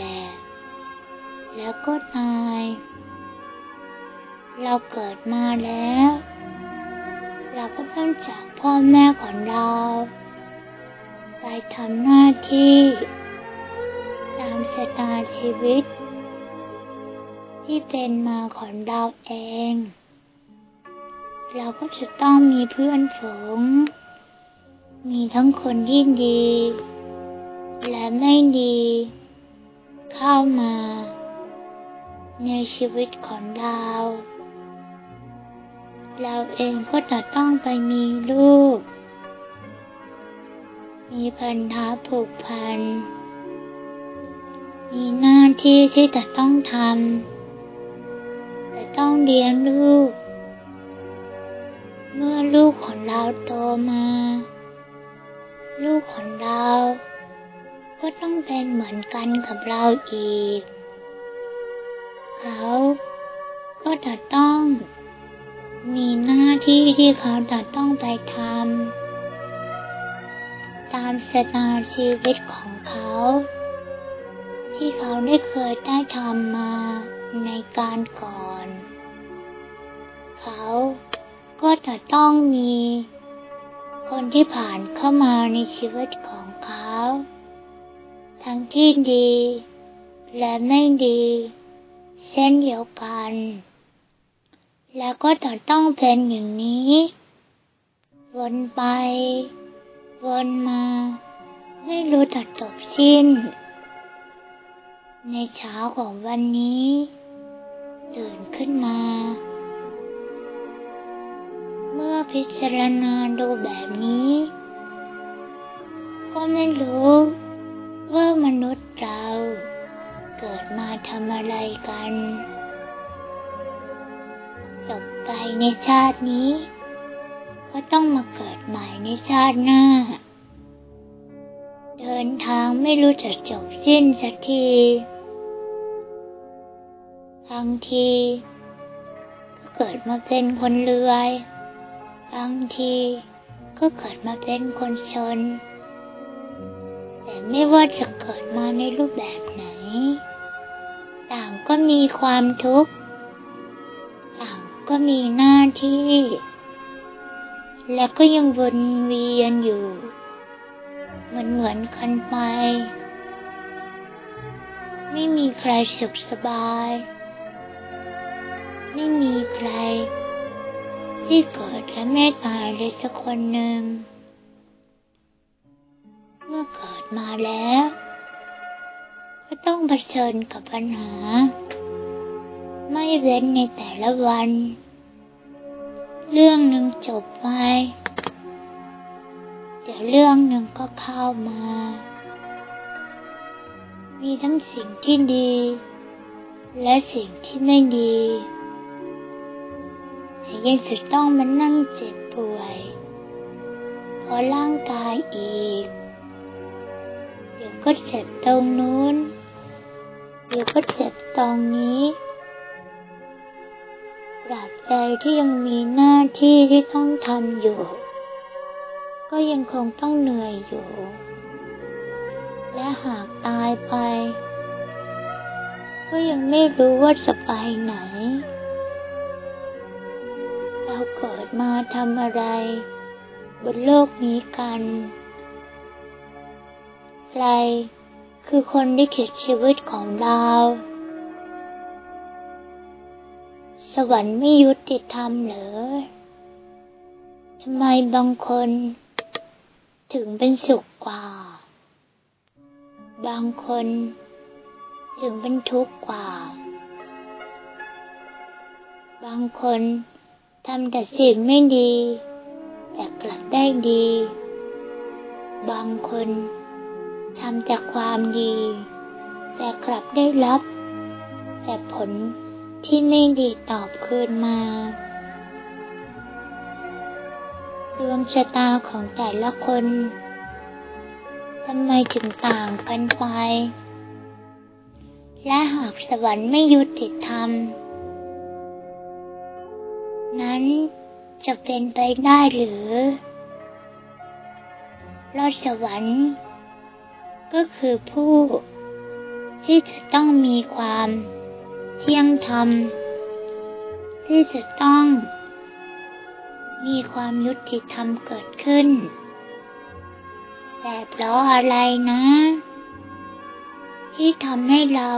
แก่แล้วก็ตาย เราเกิดมาแล้ว เราก็ต้องจากพ่อแม่ของเรา ไปทำหน้าที่ ตามชะตาชีวิต ที่เป็นมาของเราเอง เราก็จะต้องมีเพื่อนฝูง มีทั้งคนที่ดี และไม่ดี เข้ามา ในชีวิตของเรา เราเองก็จะต้องไปมีลูก มีพันธะผูกพัน มีหน้าที่ที่จะต้องทำแต่ต้องเลี้ยงลูก เมื่อลูกของเราโตมา ลูกของเรา ก็ต้องเป็นเหมือนกันกับเราอีก เขาก็จะต้อง มีหน้าที่ที่เขาจะต้องไปทำตามสตาชีวิตของเขา ที่เขาได้เคยได้ทำมาในการก่อน เขาก็จะต้องมีคนที่ผ่านเข้ามาในชีวิตของเขา ทั้งที่ดี และไม่ดี เช่นเดียวกัน แล้วก็จะต้องเป็นอย่างนี้ วนไป วนมา ไม่รู้จักจบสิ้น ในเช้าของวันนี้ ตื่นขึ้นมาเมื่อพิจารณาดูแบบนี้ ก็ไม่รู้ ว่ามนุษย์เราเกิดมาทำอะไรกันจบไปในชาตินี้ ก็ต้องมาเกิดใหม่ในชาติหน้า เดินทางไม่รู้จะจบสิ้นสักทีบางทีก็เกิดมาเป็นคนรวยบางทีก็เกิดมาเป็นคนชน ไม่ว่าจะเกิดมาในรูปแบบไหน ต่างก็มีความทุกข์ ต่างก็มีหน้าที่ และก็ยังวนเวียนอยู่ มันเหมือนกันไป ไม่มีใครสุขสบาย ไม่มีใคร ที่เกิดและไม่ตายเลยสักคนหนึ่ง เมื่อเกิดมาแล้ว ก็ต้องเผชิญกับปัญหา ไม่เว้นในแต่ละวัน เรื่องหนึ่งจบไปเดี๋ยวเรื่องหนึ่งก็เข้ามา มีทั้งสิ่งที่ดี และสิ่งที่ไม่ดีแต่ยังจะต้องมานั่งเจ็บป่วยเพราะร่างกายอีก ดี๋ยวก็เจ็บตรงนู้น เดี๋ยวก็เจ็บตรงนี้ตราบใดที่ยังมีหน้าที่ที่ต้องทำอยู่ ก็ยังคงต้องเหนื่อยอยู่ และหากตายไป ก็ยังไม่รู้ว่าจะไปไหน เราเกิดมาทำอะไร บนโลกนี้กัน ใคร คือคนที่เขียนชีวิตของเรา สวรรค์ไม่ยุติธรรมเหรอทำไมบางคน ถึงเป็นสุขกว่า บางคน ถึงเป็นทุกข์กว่า บางคนทำแต่สิ่งไม่ดี แต่กลับได้ดี บางคน ทำแต่ความดี แต่กลับได้รับ แต่ผลที่ไม่ดีตอบคืนมาดวงชะตาของแต่ละคนทำไมถึงต่างกันไป และหากสวรรค์ไม่ยุติธรรม นั้นจะเป็นไปได้หรือรอดสวรรค์ ก็คือผู้ที่จะต้องมีความเที่ยงธรรม ที่จะต้องมีความยุติธรรมเกิดขึ้น แต่เพราะอะไรนะ ที่ทำให้เรา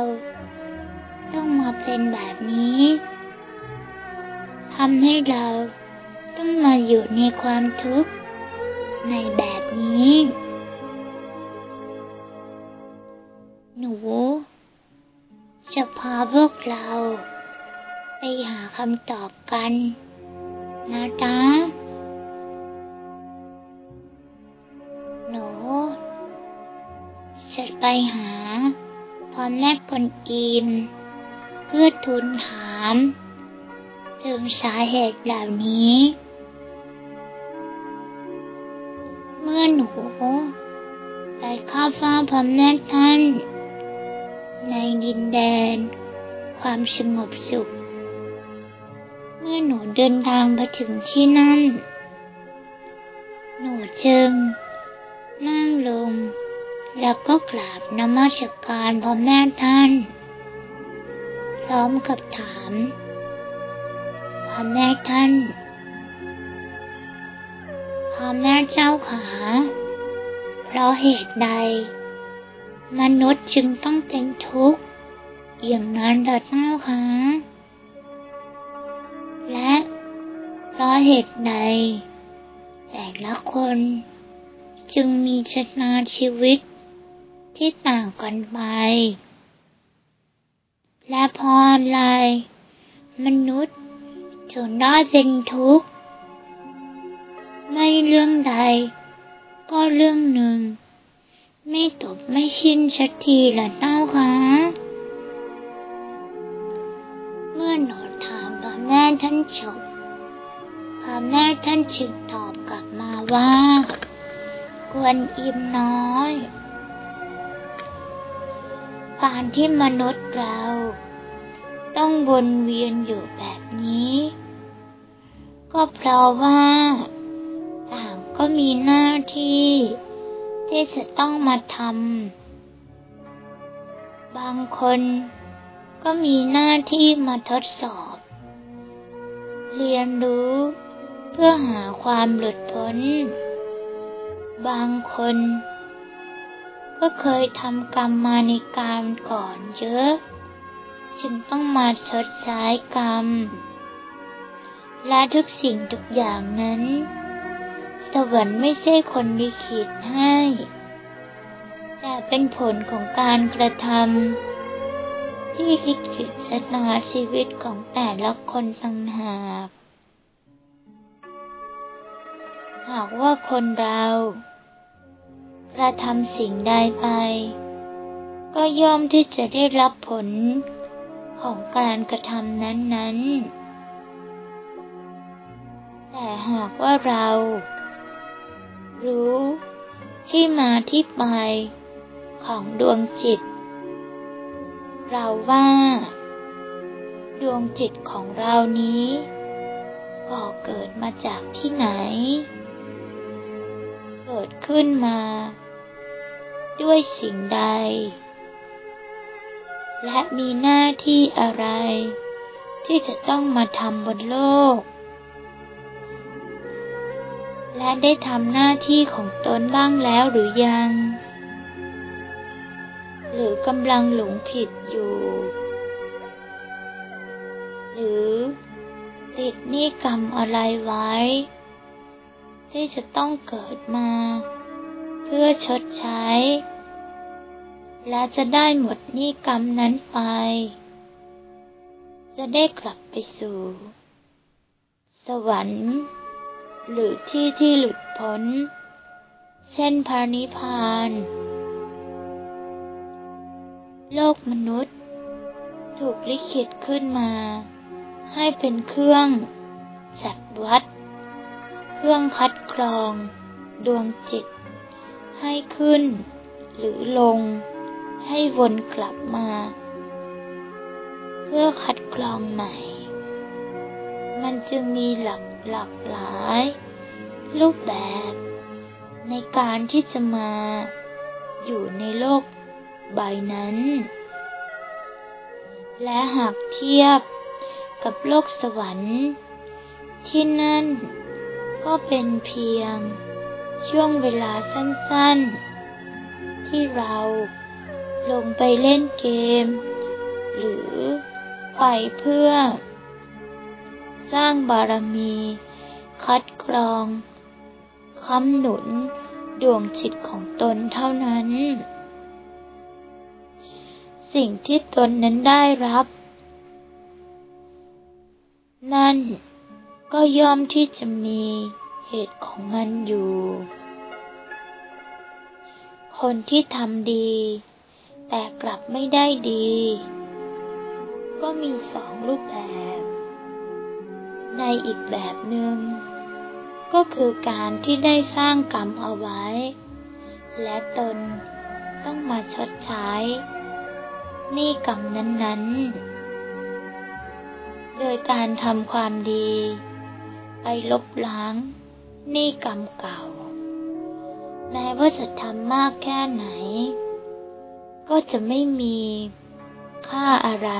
ต้องมาเป็นแบบนี้ทำให้เราต้องมาอยู่ในความทุกข์ในแบบนี้ พาพวกเรา ไปหาคำตอบกันนะจ๊ะหนูจะไปหาพ่อแม่คนอินเพื่อทูลถามถึงสาเหตุเหล่านี้ เมื่อหนูไปเข้าเฝ้าพระแม่ท่านในดินแดน ความสงบสุข เมื่อหนูเดินทางไปถึงที่นั่น หนูจึง นั่งลง แล้วก็กราบนมัสการพระแม่ท่าน พร้อมกับถามพ่อแม่ท่านพ่อแม่เจ้าขาเพราะเหตุใด มนุษย์จึงต้องเป็นทุกข์ อย่างนั้นเถิดเจ้าคะและเพราะเหตุใดแต่ละคนจึงมีชะตาชีวิตที่ต่างกันไป และเพราะอะไร มนุษย์ถึงได้เป็นทุกข์ ไม่เรื่องใด ก็เรื่องหนึ่ง ไม่จบไม่สิ้นสักทีละเต้าคะ ท่านจบพ่อแม่ท่านจึงตอบกลับมาว่า กวนอิมน้อยการที่มนุษย์เรา ต้องวนเวียนอยู่แบบนี้ ก็เพราะว่า ต่างก็มีหน้าที่ ที่จะต้องมาทำบางคนก็มีหน้าที่มาทดสอบ เรียนรู้ เพื่อหาความหลุดพ้น บางคน ก็เคยทำกรรมมาในการก่อนเยอะ จึงต้องมาชดใช้กรรม และทุกสิ่งทุกอย่างนั้น สวรรค์ไม่ใช่คนลิขิตให้ แต่เป็นผลของการกระทำ ที่ลิขิตชะตาชีวิตของแต่ละคนต่างหาก หากว่าคนเรากระทำสิ่งใดไป ก็ย่อมที่จะได้รับผลของการกระทำนั้นๆ แต่หากว่าเรา รู้ที่มาที่ไปของดวงจิต เราว่า ดวงจิตของเรานี้ก่อเกิดมาจากที่ไหน เกิดขึ้นมา ด้วยสิ่งใด และมีหน้าที่อะไร ที่จะต้องมาทำบนโลก และได้ทำหน้าที่ของตนบ้างแล้วหรือยัง รือกำลังหลงผิดอยู่ หรือติดหนี้กรรมอะไรไว้ ที่จะต้องเกิดมา เพื่อชดใช้ และจะได้หมดหนี้กรรมนั้นไป จะได้กลับไปสู่ สวรรค์ หรือที่ที่หลุดพ้น เช่นพระนิพพาน โลกมนุษย์ ถูกลิขิตขึ้นมา ให้เป็นเครื่องจัดวัด เครื่องคัดกรอง ดวงจิต ให้ขึ้น หรือลง ให้วนกลับมา เพื่อคัดกรองใหม่ มันจึงมีหลักหลากหลาย รูปแบบ ในการที่จะมาอยู่ในโลก ใบนั้น และหากเทียบกับโลกสวรรค์ ที่นั่นก็เป็นเพียงช่วงเวลาสั้นๆ ที่เราลงไปเล่นเกม หรือไปเพื่อ สร้างบารมี คัดกรองค้ำหนุนดวงจิตของตนเท่านั้น สิ่งที่ตนนั้นได้รับ นั่นก็ย่อมที่จะมีเหตุของมันอยู่ คนที่ทำดี แต่กลับไม่ได้ดี ก็มีสองรูปแบบ ในอีกแบบหนึ่งก็คือการที่ได้สร้างกรรมเอาไว้ และตนต้องมาชดใช้ หนี้กรรมนั้นๆ โดยการทำความดี ไปลบล้างหนี้กรรมเก่า แม้ว่าจะทำมากแค่ไหน ก็จะไม่มีค่าอะไร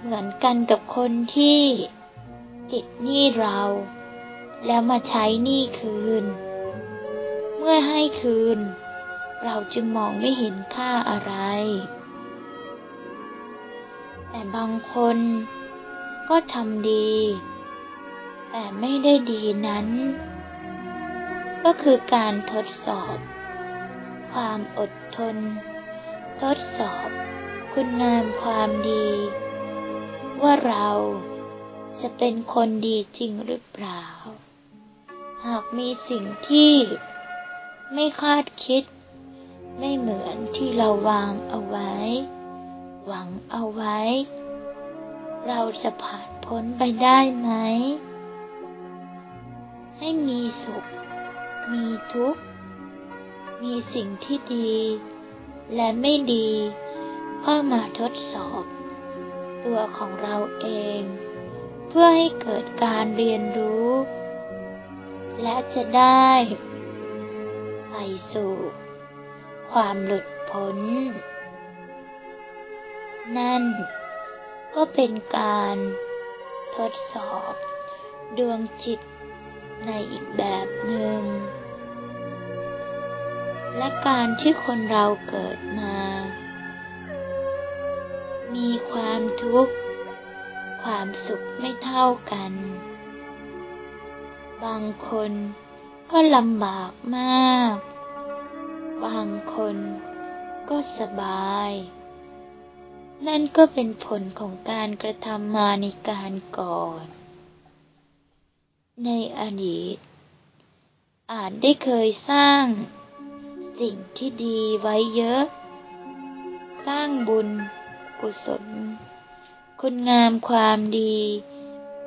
เหมือนกันกับคนที่ติดหนี้เรา แล้วมาใช้หนี้คืน เมื่อให้คืน เราจึงมองไม่เห็นค่าอะไร แต่บางคนก็ทำดี แต่ไม่ได้ดีนั้น ก็คือการทดสอบ ความอดทน ทดสอบ คุณงามความดี ว่าเราจะเป็นคนดีจริงหรือเปล่า หากมีสิ่งที่ไม่คาดคิด ไม่เหมือนที่เราวางเอาไว้ หวังเอาไว้ เราจะผ่านพ้นไปได้ไหม ให้มีสุข มีทุกข์ มีสิ่งที่ดี และไม่ดีเข้ามาทดสอบ ตัวของเราเอง เพื่อให้เกิดการเรียนรู้ และจะได้ ไปสู่ ความหลุดพ้น นั่นก็เป็นการทดสอบดวงจิตในอีกแบบหนึ่ง และการที่คนเราเกิดมา มีความทุกข์ ความสุขไม่เท่ากัน บางคนก็ลำบากมาก บางคนก็สบาย นั่นก็เป็นผลของการกระทำมาในการก่อน ในอดีต อาจได้เคยสร้างสิ่งที่ดีไว้เยอะ สร้างบุญ กุศล คุณงามความดี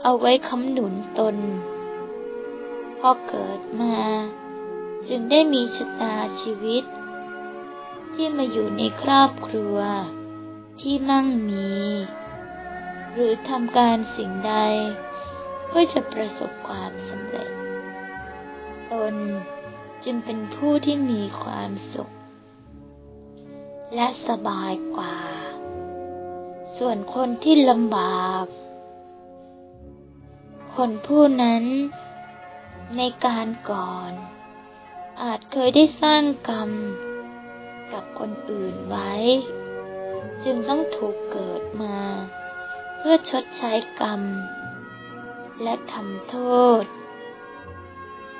เอาไว้ค้ำหนุนตน พอเกิดมา จึงได้มีชะตาชีวิต ที่มาอยู่ในครอบครัว ที่มั่งมี หรือทำการสิ่งใด ก็จะประสบความสำเร็จ ตนจึงเป็นผู้ที่มีความสุข และสบายกว่า ส่วนคนที่ลำบาก คนผู้นั้นในการก่อน อาจเคยได้สร้างกรรม กับคนอื่นไว้ จึงต้องถูกเกิดมา เพื่อชดใช้กรรม และทำโทษ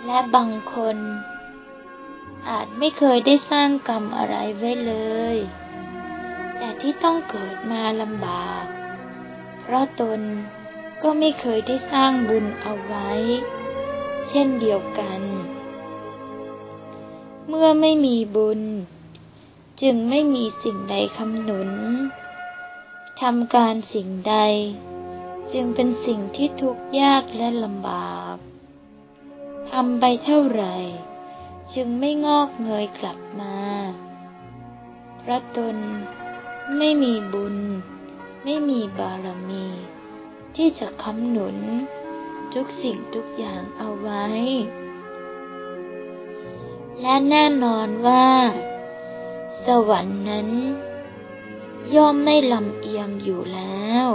และบางคน อาจไม่เคยได้สร้างกรรมอะไรไว้เลย แต่ที่ต้องเกิดมาลำบาก เพราะตนก็ไม่เคยได้สร้างบุญเอาไว้ เช่นเดียวกัน เมื่อไม่มีบุญ จึงไม่มีสิ่งใดคำหนุนทำการสิ่งใด จึงเป็นสิ่งที่ทุกข์ยากและลำบากทำไปเท่าไหร่ จึงไม่งอกเงยกลับมาพระตนไม่มีบุญ ไม่มีบารมี ที่จะค้ำหนุน ทุกสิ่งทุกอย่างเอาไว้ และแน่นอนว่า สวรรค์นั้น ย่อมไม่ลำเอียงอยู่แล้ว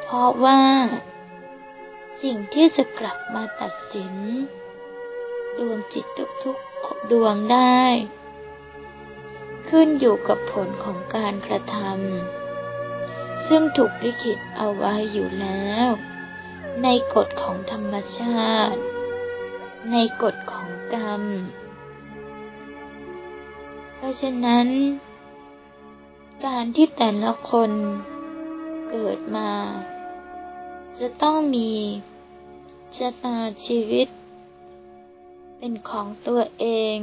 เพราะว่า สิ่งที่จะกลับมาตัดสิน ดวงจิตทุกๆดวงได้ ขึ้นอยู่กับผลของการกระทำซึ่งถูกลิขิตเอาไว้อยู่แล้ว ในกฎของธรรมชาติ ในกฎของ กรรม เพราะฉะนั้น การที่แต่ละคนเกิดมา จะต้องมีชะตาชีวิต เป็นของตัวเอง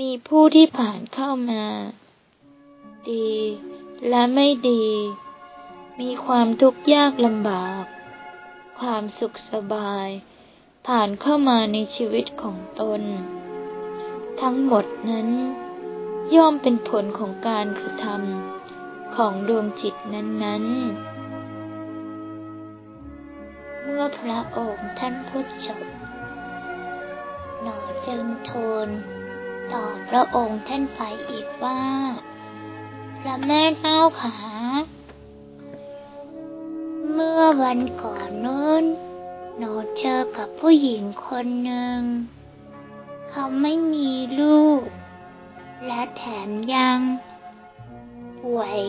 มีผู้ที่ผ่านเข้ามา ดีและไม่ดี มีความทุกข์ยากลำบาก ความสุขสบาย ผ่านเข้ามาในชีวิตของตน ทั้งหมดนั้น ย่อมเป็นผลของการกระทำของดวงจิตนั้นๆ เมื่อพระองค์ท่านพูดจบหนอจึงทูลต่อพระองค์ท่านไปอีกว่า พระแม่เต้าขา เมื่อวันก่อนนู้น หนูเจอกับผู้หญิงคนหนึ่ง เขาไม่มีลูก และแถมยัง ป่วย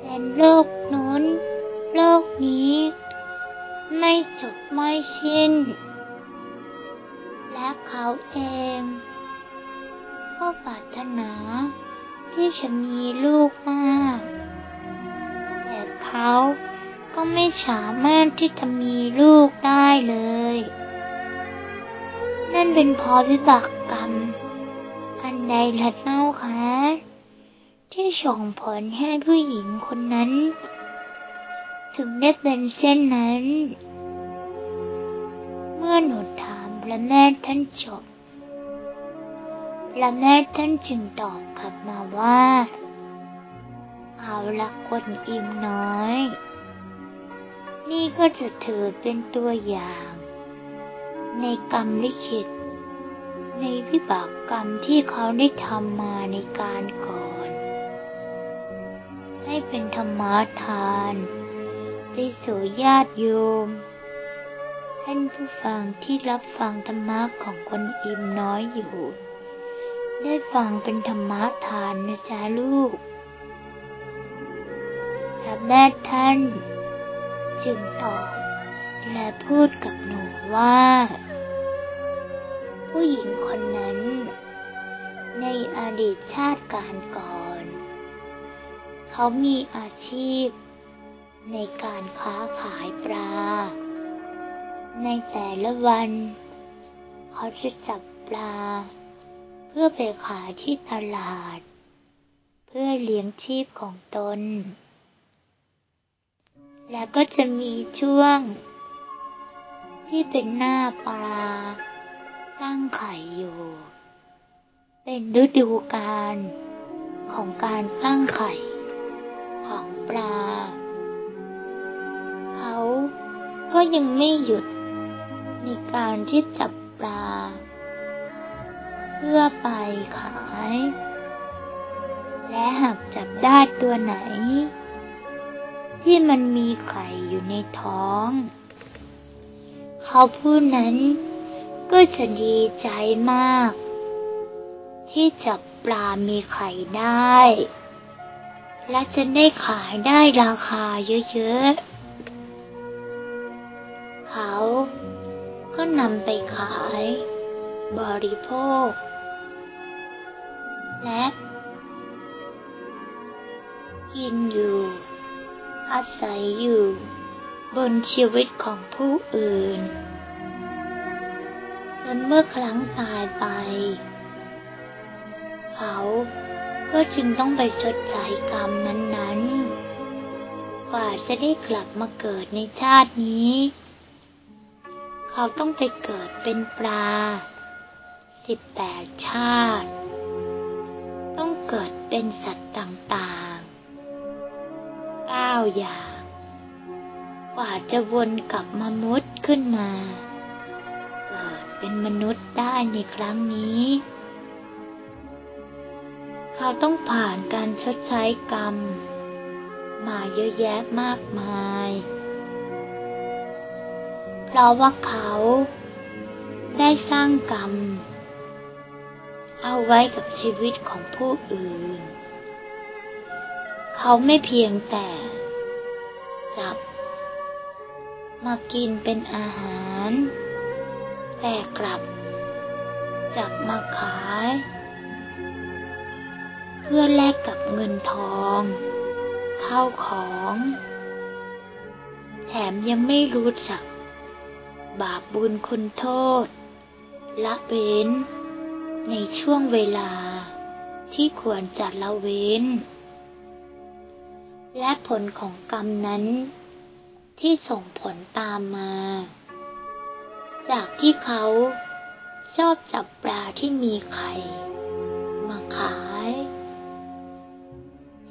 เป็นโรคนู้นโรคนี้ ไม่จบไม่สิ้น และเขาเอง ก็ปรารถนา ที่จะมีลูกมาก แต่เขา ก็ไม่สามารถที่จะมีลูกได้เลย นั่นเป็นเพราะวิบากกรรม อันใดละเน่าคะที่ส่งผลให้ผู้หญิงคนนั้น ถึงได้เป็นเส้นนั้น เมื่อหนูถามพระแม่ท่านจบพระแม่ท่านจึงตอบกลับมาว่า เอาละคนอิ่มน้อย นี่ก็จะถือเป็นตัวอย่าง ในกรรมลิขิต ในวิบากกรรมที่เขาได้ทำมาในการก่อน ให้เป็นธรรมทาน ไปสู่ญาติโยม ท่านผู้ฟังที่รับฟังธรรมะของคนอิ่มน้อยอยู่ ได้ฟังเป็นธรรมะทานนะจ๊ะลูกพระแม่ท่าน จึงตอบ และพูดกับหนูว่า ผู้หญิงคนนั้น ในอดีตชาติการก่อน เขามีอาชีพ ในการค้าขายปลา ในแต่ละวัน เขาจะจับปลา เพื่อไปขายที่ตลาด เพื่อเลี้ยงชีพของตน แล้วก็จะมีช่วง ที่เป็นหน้าปลา ตั้งไข่อยู่ เป็นฤดูกาลของการตั้งไข่ของปลา เขาก็ยังไม่หยุดในการที่จับปลา เพื่อไปขาย และหากจับได้ตัวไหน ที่มันมีไข่อยู่ในท้อง เขาผู้นั้นก็จะดีใจมาก ที่จับปลามีไข่ได้ และจะได้ขายได้ราคาเยอะๆ เขาก็นำไปขาย บริโภค และกินอยู่ อาศัยอยู่ บนชีวิตของผู้อื่น จนเมื่อครั้งตายไป เขาก็จึงต้องไปชดใช้กรรมนั้นๆ กว่าจะได้กลับมาเกิดในชาตินี้ เขาต้องไปเกิดเป็นปลาสิบแปดชาติ ต้องเกิดเป็นสัตว์ต่างๆาอย่าง กว่าจะวนกลับมามุดขึ้นมา เกิดเป็นมนุษย์ได้ในครั้งนี้ เขาต้องผ่านการชดใช้กรรม มาเยอะแยะมากมาย เพราะว่าเขาได้สร้างกรรม เอาไว้กับชีวิตของผู้อื่น เขาไม่เพียงแต่ จับ มากินเป็นอาหาร แต่กลับ จับมาขาย เพื่อแลกกับเงินทองข้าวของ แถมยังไม่รู้จัก บาปบุญคุณโทษ ละเว้น ในช่วงเวลาที่ควรจัดละเว้น และผลของกรรมนั้น ที่ส่งผลตามมา จากที่เขาชอบจับปลาที่มีไข่มาขาย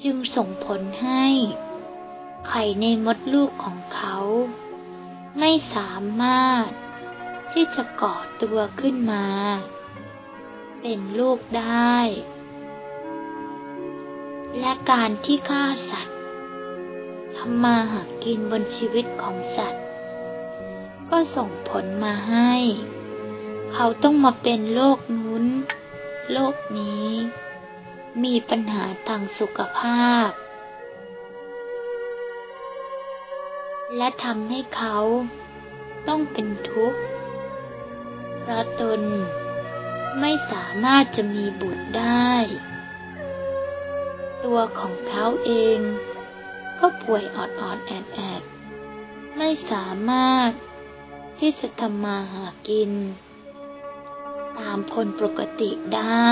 จึงส่งผลให้ ไข่ในมดลูกของเขา ไม่สามารถที่จะก่อตัวขึ้นมา เป็นลูกได้ และการที่ฆ่าสัตวำมาหากินบนชีวิตของสัตว์ ก็ส่งผลมาให้ เขาต้องมาเป็นโรคนู้น โรคนี้ มีปัญหาทางสุขภาพ และทำให้เขาต้องเป็นทุกข์เพราะตนไม่สามารถจะมีบุตรได้ ตัวของเขาเอง ก็ป่วยออดออดแอดแอดไม่สามารถที่จะทำมาหากิน ตามพลปกติได้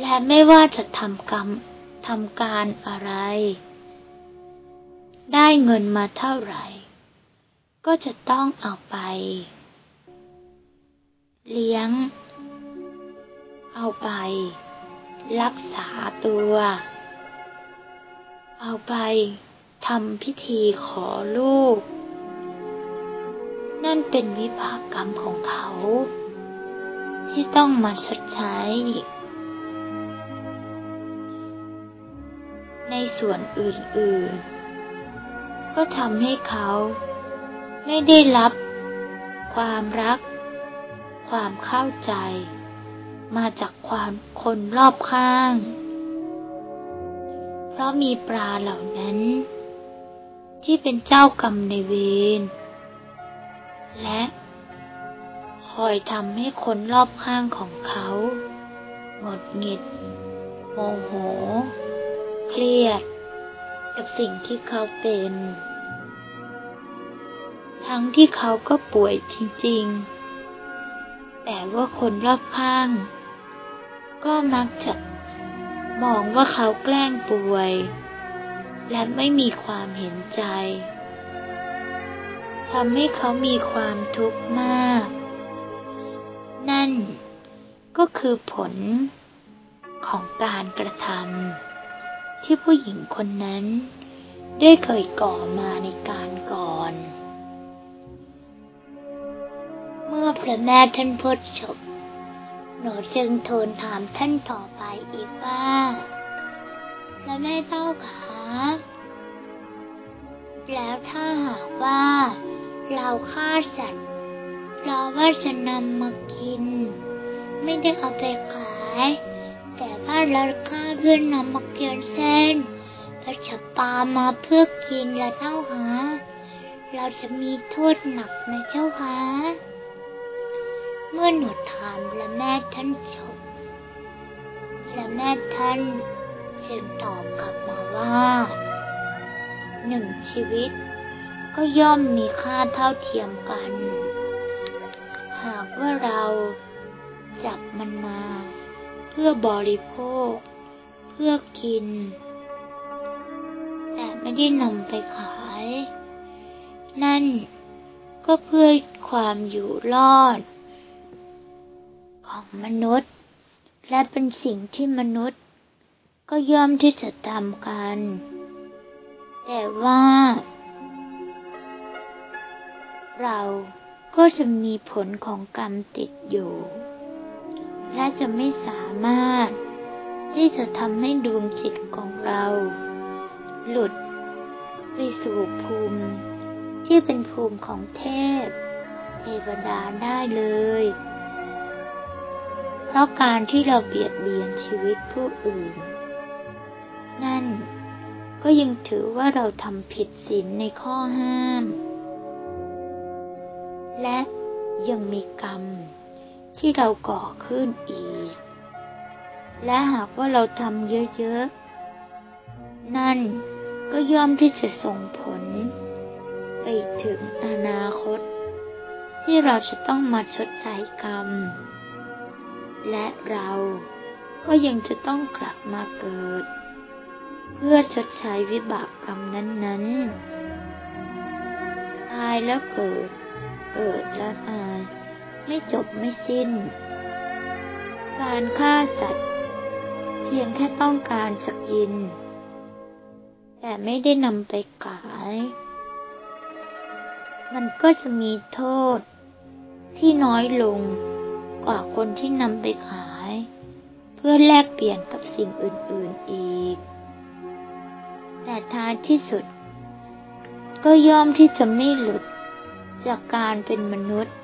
และไม่ว่าจะทำกรรมทำการอะไร ได้เงินมาเท่าไหร่ ก็จะต้องเอาไป เลี้ยง เอาไป รักษาตัว เอาไปทำพิธีขอลูก นั่นเป็นวิภากกรรมของเขา ที่ต้องมาชดใช้ ในส่วนอื่นๆ ก็ทำให้เขาไม่ได้รับความรัก ความเข้าใจ มาจากความคนรอบข้าง ราะมีปลาเหล่านั้น ที่เป็นเจ้ากรรมในเวร และคอยทำให้คนรอบข้างของเขาหงดหงิด โมโห เครียด กับสิ่งที่เขาเป็น ทั้งที่เขาก็ป่วยจริงๆ แต่ว่าคนรอบข้าง ก็มักจะ มองว่าเขาแกล้งป่วย และไม่มีความเห็นใจทำให้เขามีความทุกข์มาก นั่นก็คือผลของการกระทำที่ผู้หญิงคนนั้น ได้เคยก่อมาในการก่อน เมื่อพระแม่ท่านพดจบ หนูจึงทูลถามท่านต่อไปอีกว่าพระแม่เจ้าขาแล้วถ้าหากว่า เราฆ่าสัตว์เพราะว่าจะนำมากิน ไม่ได้เอาไปขาย แต่ว่าเราฆ่าเพื่อนนำมาเกียนเส้นเพื่อจะปามาเพื่อกินและเจ้าหา เราจะมีโทษหนักนะเจ้าคะ เมื่อหนูถามและแม่ท่านจบและแม่ท่านจึงตอบกลับมาว่า หนึ่งชีวิต ก็ย่อมมีค่าเท่าเทียมกัน หากว่าเราจับมันมา เพื่อบริโภค เพื่อกิน แต่ไม่ได้นำไปขาย นั่นก็เพื่อความอยู่รอด ของมนุษย์ และเป็นสิ่งที่มนุษย์ ก็ย่อมที่จะทำกัน แต่ว่า เราก็จะมีผลของกรรมติดอยู่ และจะไม่สามารถ ที่จะทำให้ดวงจิตของเรา หลุดไปสู่ภูมิ ที่เป็นภูมิของเทพ เทวดาได้เลย ราะการที่เราเบียดเบียนชีวิตผู้อื่น นั่นก็ยังถือว่าเราทำผิดศีลในข้อห้าม และยังมีกรรมที่เราก่อขึ้นอีก และหากว่าเราทำเยอะๆ นั่นก็ย่อมที่จะส่งผล ไปถึงอนาคต ที่เราจะต้องมาชดใช้กรรม และเราก็ยังจะต้องกลับมาเกิด เพื่อชดใช้วิบากกรรมนั้นๆ ตายแล้วเกิด เกิดแล้วตาย ไม่จบไม่สิ้น การฆ่าสัตว์ เพียงแค่ต้องการจะกิน แต่ไม่ได้นำไปขาย มันก็จะมีโทษที่น้อยลง กว่าคนที่นำไปขาย เพื่อแลกเปลี่ยนกับสิ่งอื่นๆอีก แต่ท้ายที่สุด ก็ย่อมที่จะไม่หลุดจากการเป็นมนุษย์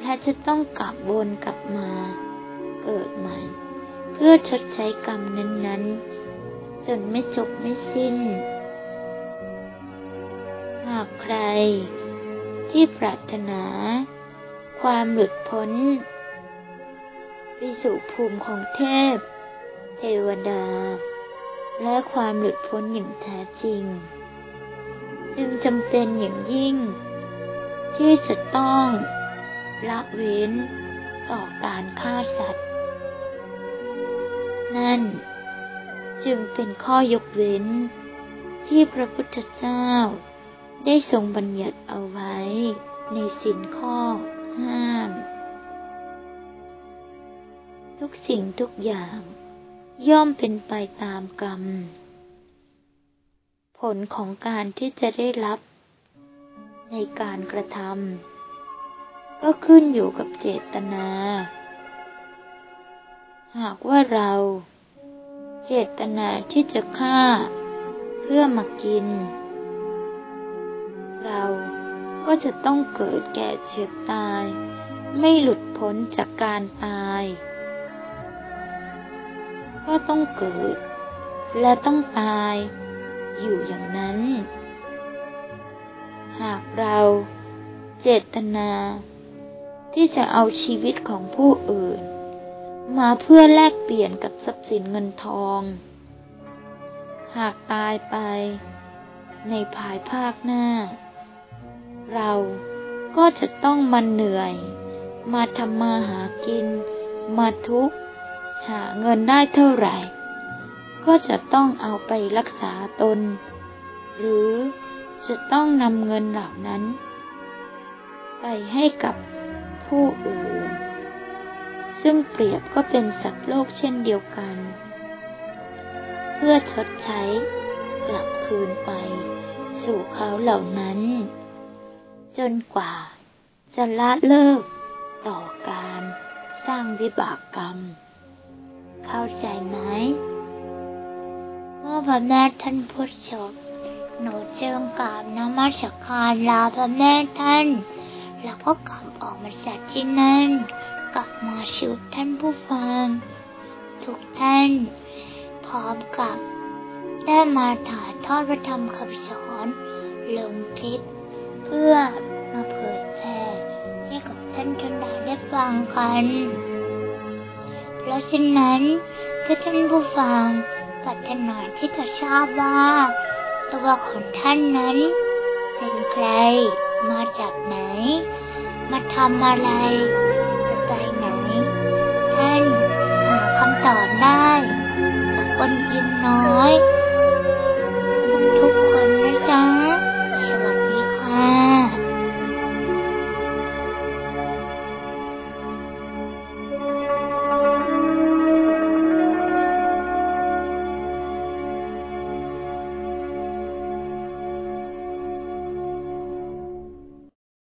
และจะต้องกลับวนกลับมา เกิดใหม่ เพื่อชดใช้กรรมนั้นๆ จนไม่จบไม่สิ้น หากใครที่ปรารถนา ความหลุดพ้น ไปสู่ภูมิของเทพ เทวดา และความหลุดพ้นอย่างแท้จริง จึงจำเป็นอย่างยิ่ง ที่จะต้องละเว้นต่อการฆ่าสัตว์ นั่นจึงเป็นข้อยกเว้น ที่พระพุทธเจ้าได้ทรงบัญญัติเอาไว้ในสินข้อ ห้าม ทุกสิ่งทุกอย่าง ย่อมเป็นไปตามกรรม ผลของการที่จะได้รับ ในการกระทำก็ขึ้นอยู่กับเจตนา หากว่าเราเจตนาที่จะฆ่า เพื่อมากิน เรา ก็จะต้องเกิดแก่เจ็บตาย ไม่หลุดพ้นจากการตาย ก็ต้องเกิด และต้องตาย อยู่อย่างนั้น หากเราเจตนา ที่จะเอาชีวิตของผู้อื่น มาเพื่อแลกเปลี่ยนกับทรัพย์สินเงินทอง หากตายไป ในภายภาคหน้า เราก็จะต้องมาเหนื่อย มาทำมาหากิน มาทุกข์ หาเงินได้เท่าไหร่ ก็จะต้องเอาไปรักษาตน หรือจะต้องนำเงินเหล่านั้น ไปให้กับผู้อื่น ซึ่งเปรียบก็เป็นสัตว์โลกเช่นเดียวกัน เพื่อชดใช้กลับคืนไป สู่เขาเหล่านั้น จนกว่า จะละเลิก ต่อการสร้างวิบากกรรม เข้าใจไหมเมื่อพระแม่ท่านพูดจบหนูจึงกราบนมัสการลาพระแม่ท่าน แล้วก็กลับออกมาจากที่นั่น กลับมาชิวท่านผู้ฟังทุกท่าน พร้อมกับ ได้มาถ่ายทอดพระธรรมคำสอนลงคลิป เพื่อมาเผยแพร่ให้กับท่านชนนายได้ฟังกัน เพราะฉะนั้นถ้าท่านผู้ฟังปรารถนาที่จะทราบว่าตัวของท่านนั้น เป็นใคร มาจากไหน มาทำอะไรจะไปไหน ท่านหาคำตอบได้จากคนยิ้มน้อย